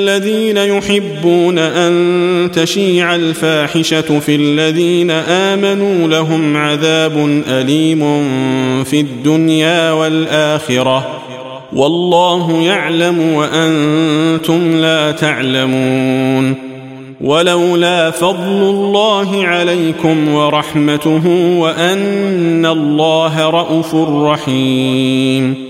الذين يحبون أن تشيع الفاحشة في الذين آمنوا لهم عذاب أليم في الدنيا والآخرة. والله يعلم وأنتم لا تعلمون. ولولا فضل الله عليكم ورحمته وأن الله رءوف رحيم.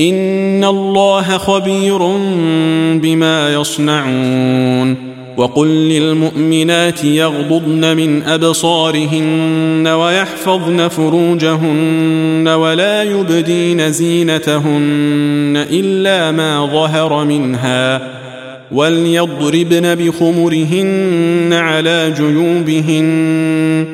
ان الله خبير بما يصنعون وقل للمؤمنات يغضضن من ابصارهن ويحفظن فروجهن ولا يبدين زينتهن الا ما ظهر منها وليضربن بخمرهن على جيوبهن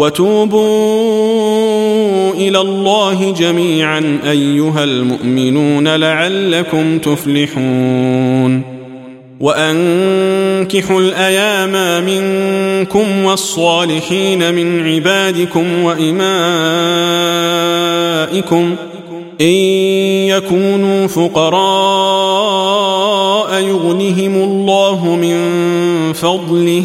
وتوبوا إلى الله جميعا أيها المؤمنون لعلكم تفلحون. وأنكحوا الأيام منكم والصالحين من عبادكم وإمائكم ۖ إن يكونوا فقراء يغنهم الله من فضله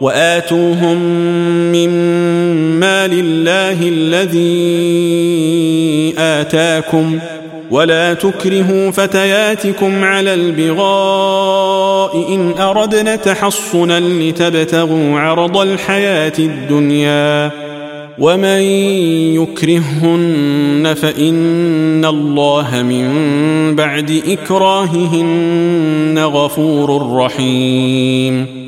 وآتوهم مما لله الذي آتاكم ولا تكرهوا فتياتكم على البغاء إن أردنا تحصنا لتبتغوا عرض الحياة الدنيا ومن يكرهن فإن الله من بعد إكراههن غفور رحيم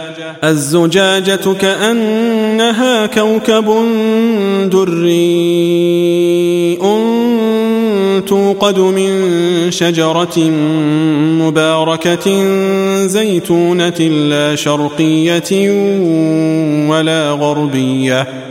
الزجاجة كأنها كوكب دري توقد من شجرة مباركة زيتونة لا شرقية ولا غربية.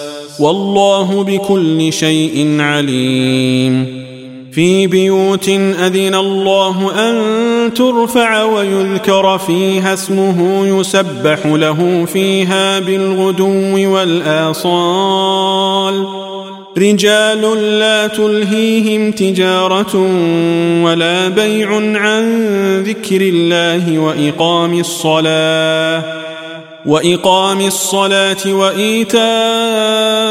والله بكل شيء عليم. في بيوت أذن الله أن ترفع ويذكر فيها اسمه يسبح له فيها بالغدو والآصال. رجال لا تلهيهم تجارة ولا بيع عن ذكر الله وإقام الصلاة. وإقام الصلاة وإيتاء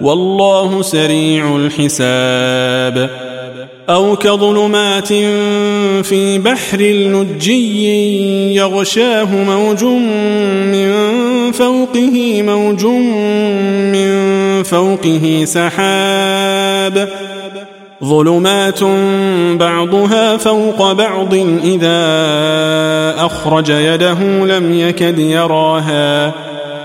والله سريع الحساب. أو كظلمات في بحر لجي يغشاه موج من فوقه موج من فوقه سحاب. ظلمات بعضها فوق بعض إذا أخرج يده لم يكد يراها.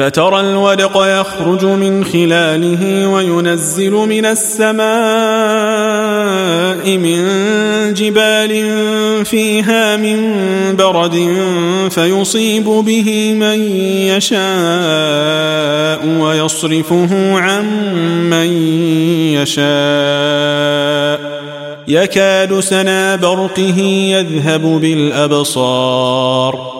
فترى الودق يخرج من خلاله وينزل من السماء من جبال فيها من برد فيصيب به من يشاء ويصرفه عن من يشاء. يكاد سنا برقه يذهب بالأبصار.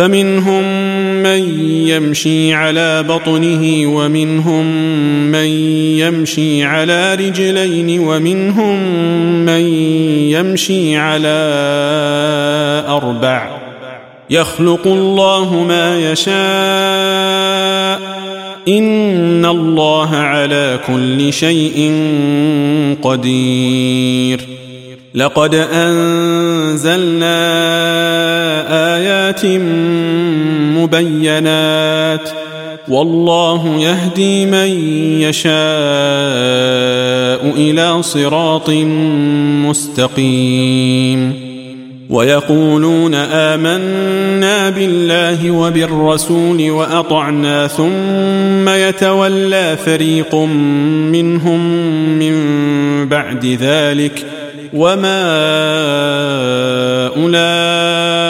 فمنهم من يمشي على بطنه ومنهم من يمشي على رجلين ومنهم من يمشي على أربع. يخلق الله ما يشاء. إن الله على كل شيء قدير. لقد أنزلنا آيات مبينات والله يهدي من يشاء إلى صراط مستقيم ويقولون آمنا بالله وبالرسول وأطعنا ثم يتولى فريق منهم من بعد ذلك وما أولئك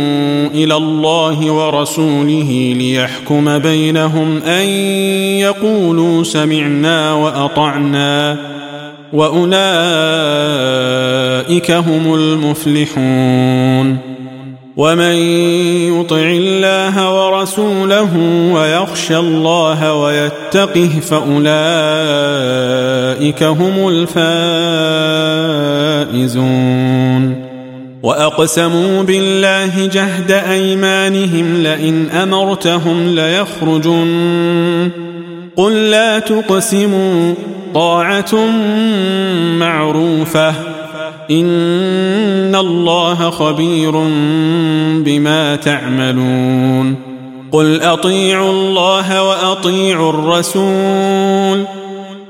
إلى الله ورسوله ليحكم بينهم أن يقولوا سمعنا وأطعنا وأولئك هم المفلحون ومن يطع الله ورسوله ويخشى الله ويتقه فأولئك هم الفائزون وأقسموا بالله جهد أيمانهم لئن أمرتهم ليخرجن. قل لا تقسموا طاعة معروفة. إن الله خبير بما تعملون. قل أطيعوا الله وأطيعوا الرسول.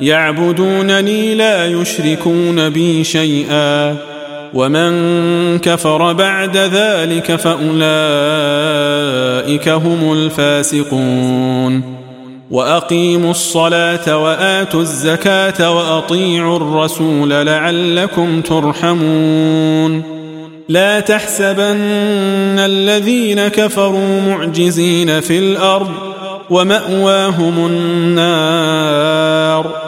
يعبدونني لا يشركون بي شيئا. ومن كفر بعد ذلك فأولئك هم الفاسقون. وأقيموا الصلاة وآتوا الزكاة وأطيعوا الرسول لعلكم ترحمون. لا تحسبن الذين كفروا معجزين في الأرض ومأواهم النار.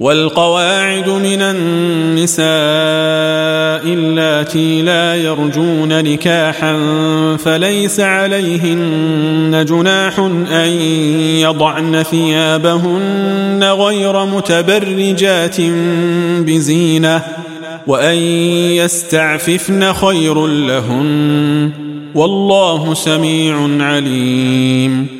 والقواعد من النساء اللاتي لا يرجون نكاحا فليس عليهن جناح أن يضعن ثيابهن غير متبرجات بزينة وأن يستعففن خير لهن والله سميع عليم